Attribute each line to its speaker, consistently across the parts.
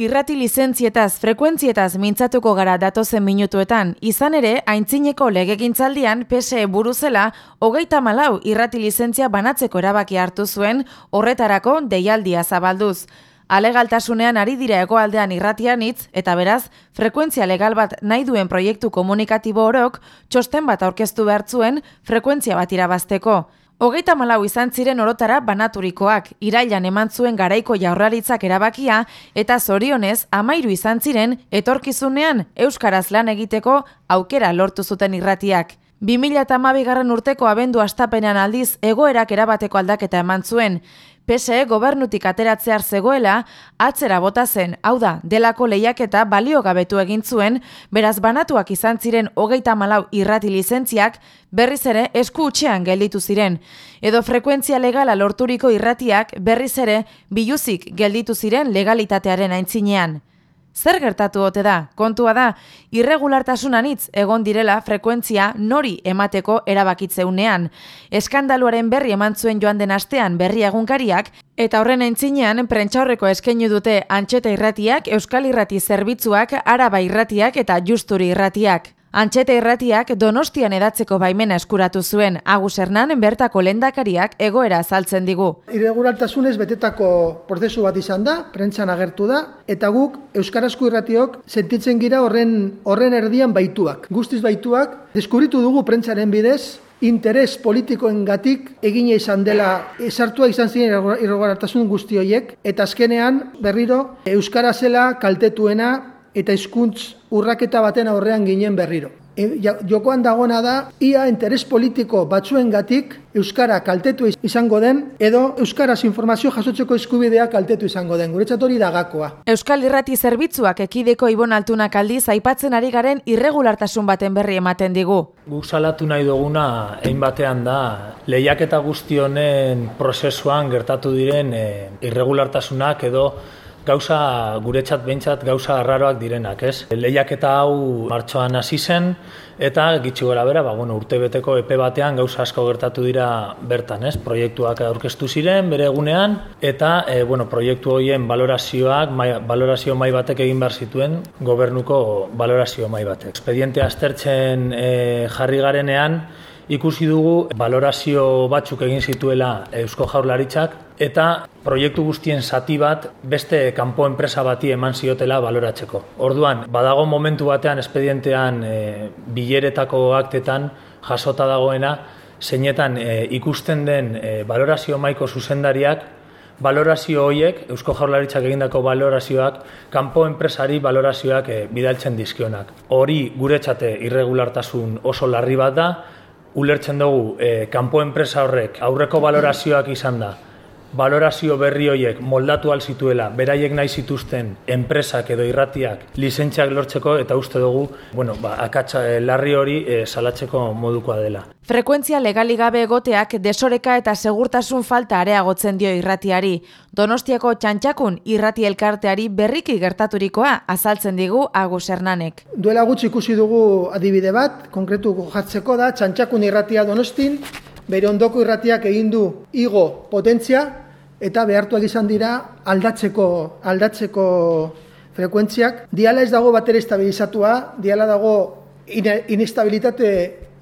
Speaker 1: Irrati lizentzietaz, frekuentzietaz mintzatuko gara datozen minutuetan, izan ere, aintzineko legegintzaldian PSE buruzela, hogeita malau irrati lizentzia banatzeko erabaki hartu zuen, horretarako deialdia zabalduz. Alegaltasunean ari dira egoaldean irratian hitz eta beraz, frekuentzia legal bat nahi duen proiektu komunikatibo orok, txosten bat aurkeztu behartzuen, frekuentzia bat irabazteko. Hogeita malau izan ziren orotara banaturikoak, irailan eman zuen garaiko jaurlaritzak erabakia, eta zorionez, amairu izan ziren, etorkizunean Euskaraz lan egiteko aukera lortu zuten irratiak. 2008 garren urteko abendu astapenean aldiz egoerak erabateko aldaketa eman zuen. PSE gobernutik ateratzear zegoela, atzera bota zen, hau da, delako lehiaketa balio gabetu egin zuen, beraz banatuak izan ziren hogeita malau irrati lizentziak, berriz ere esku utxean gelditu ziren. Edo frekuentzia legala lorturiko irratiak berriz ere biluzik gelditu ziren legalitatearen aintzinean. Zer gertatu ote da? Kontua da, irregulartasun anitz egon direla frekuentzia nori emateko erabakitzeunean. Eskandaluaren berri eman zuen joan den astean berri egunkariak, eta horren entzinean prentxaurreko eskeinu dute antxeta irratiak, euskal irrati zerbitzuak, araba irratiak eta justuri irratiak. Antxete irratiak donostian edatzeko baimena eskuratu zuen, Agus Hernan bertako lendakariak egoera azaltzen digu.
Speaker 2: Irregulartasunez betetako prozesu bat izan da, prentzan agertu da, eta guk Euskarazko irratiok sentitzen gira horren, horren erdian baituak. Guztiz baituak, deskubritu dugu prentzaren bidez, interes politikoen gatik egine izan dela esartua izan ziren irregulartasun guzti horiek, eta azkenean berriro Euskara zela kaltetuena eta hizkuntz urraketa baten aurrean ginen berriro. E, jokoan dagoena da, ia interes politiko batzuengatik Euskara kaltetu izango den, edo Euskaraz informazio jasotzeko eskubidea kaltetu izango den. Guretzat hori da gakoa.
Speaker 1: Euskal Irrati Zerbitzuak ekideko Ibon Altunak aldiz aipatzen ari garen irregulartasun baten berri ematen digu.
Speaker 3: Guk salatu nahi duguna, egin batean da, lehiaketa guztionen prozesuan gertatu diren e, irregulartasunak edo gauza guretzat behintzat gauza arraroak direnak, ez? Lehiaketa hau martxoan hasi zen eta gitxi gora bera, ba, bueno, urte beteko epe batean gauza asko gertatu dira bertan, ez? Proiektuak aurkeztu ziren bere egunean eta e, bueno, proiektu horien valorazioak, mai, valorazio mai batek egin behar zituen gobernuko valorazio mai batek. Expediente aztertzen e, jarri garenean ikusi dugu valorazio batzuk egin zituela Eusko Jaurlaritzak eta proiektu guztien zati bat beste kanpo enpresa bati eman ziotela baloratzeko. Orduan, badago momentu batean espedientean e, bileretako aktetan jasota dagoena, zeinetan e, ikusten den e, valorazio maiko zuzendariak valorazio horiek, Eusko Jaurlaritzak egindako valorazioak, kanpo enpresari valorazioak e, bidaltzen dizkionak. Hori guretzate irregulartasun oso larri bat da, ulertzen dugu e, kanpo enpresa horrek aurreko balorazioak izan da, balorazio berri horiek moldatu alzituela, beraiek nahi zituzten enpresak edo irratiak lizentziak lortzeko eta uste dugu, bueno, ba, akatsa eh, larri hori e, salatzeko modukoa dela.
Speaker 1: Frekuentzia legali gabe egoteak desoreka eta segurtasun falta areagotzen dio irratiari. Donostiako txantxakun irrati elkarteari berriki gertaturikoa azaltzen digu Agus Hernanek.
Speaker 2: Duela gutxi ikusi dugu adibide bat, konkretu jartzeko da, txantxakun irratia donostin, bere ondoko irratiak egin du igo potentzia, eta behartuak izan dira aldatzeko, aldatzeko frekuentziak. Diala ez dago batera estabilizatua, diala dago inestabilitate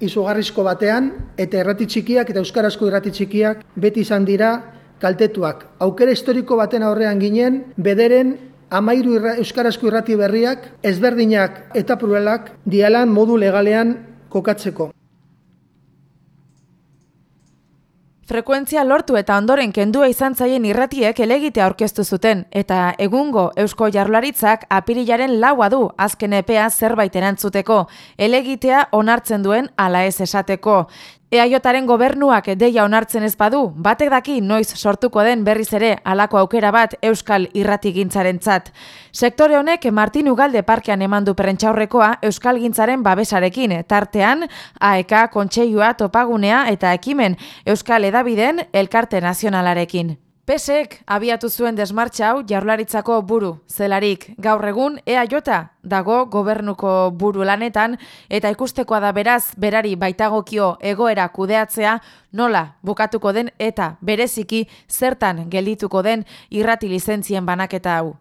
Speaker 2: izugarrizko batean, eta errati txikiak eta euskarazko errati txikiak beti izan dira kaltetuak. Aukera historiko baten aurrean ginen, bederen amairu irra, euskarazko irrati berriak, ezberdinak eta pluralak dialan modu legalean kokatzeko.
Speaker 1: Frekuentzia lortu eta ondoren kendua izan zaien irratiek elegitea aurkeztu zuten, eta egungo Eusko Jarlaritzak apirilaren laua du azken epea zerbait erantzuteko, elegitea onartzen duen ala ez esateko. EAJaren gobernuak deia onartzen ez badu, batek daki noiz sortuko den berriz ere alako aukera bat Euskal Irratigintzaren tzat. Sektore honek Martin Ugalde parkean eman du prentxaurrekoa Euskal Gintzaren babesarekin, tartean AEK, Kontseioa, Topagunea eta Ekimen Euskal Edabiden Elkarte Nazionalarekin. Pesek abiatu zuen desmartxa hau jarlaritzako buru, zelarik gaur egun ea jota dago gobernuko buru lanetan eta ikustekoa da beraz berari baitagokio egoera kudeatzea nola bukatuko den eta bereziki zertan geldituko den irrati lizentzien banaketa hau.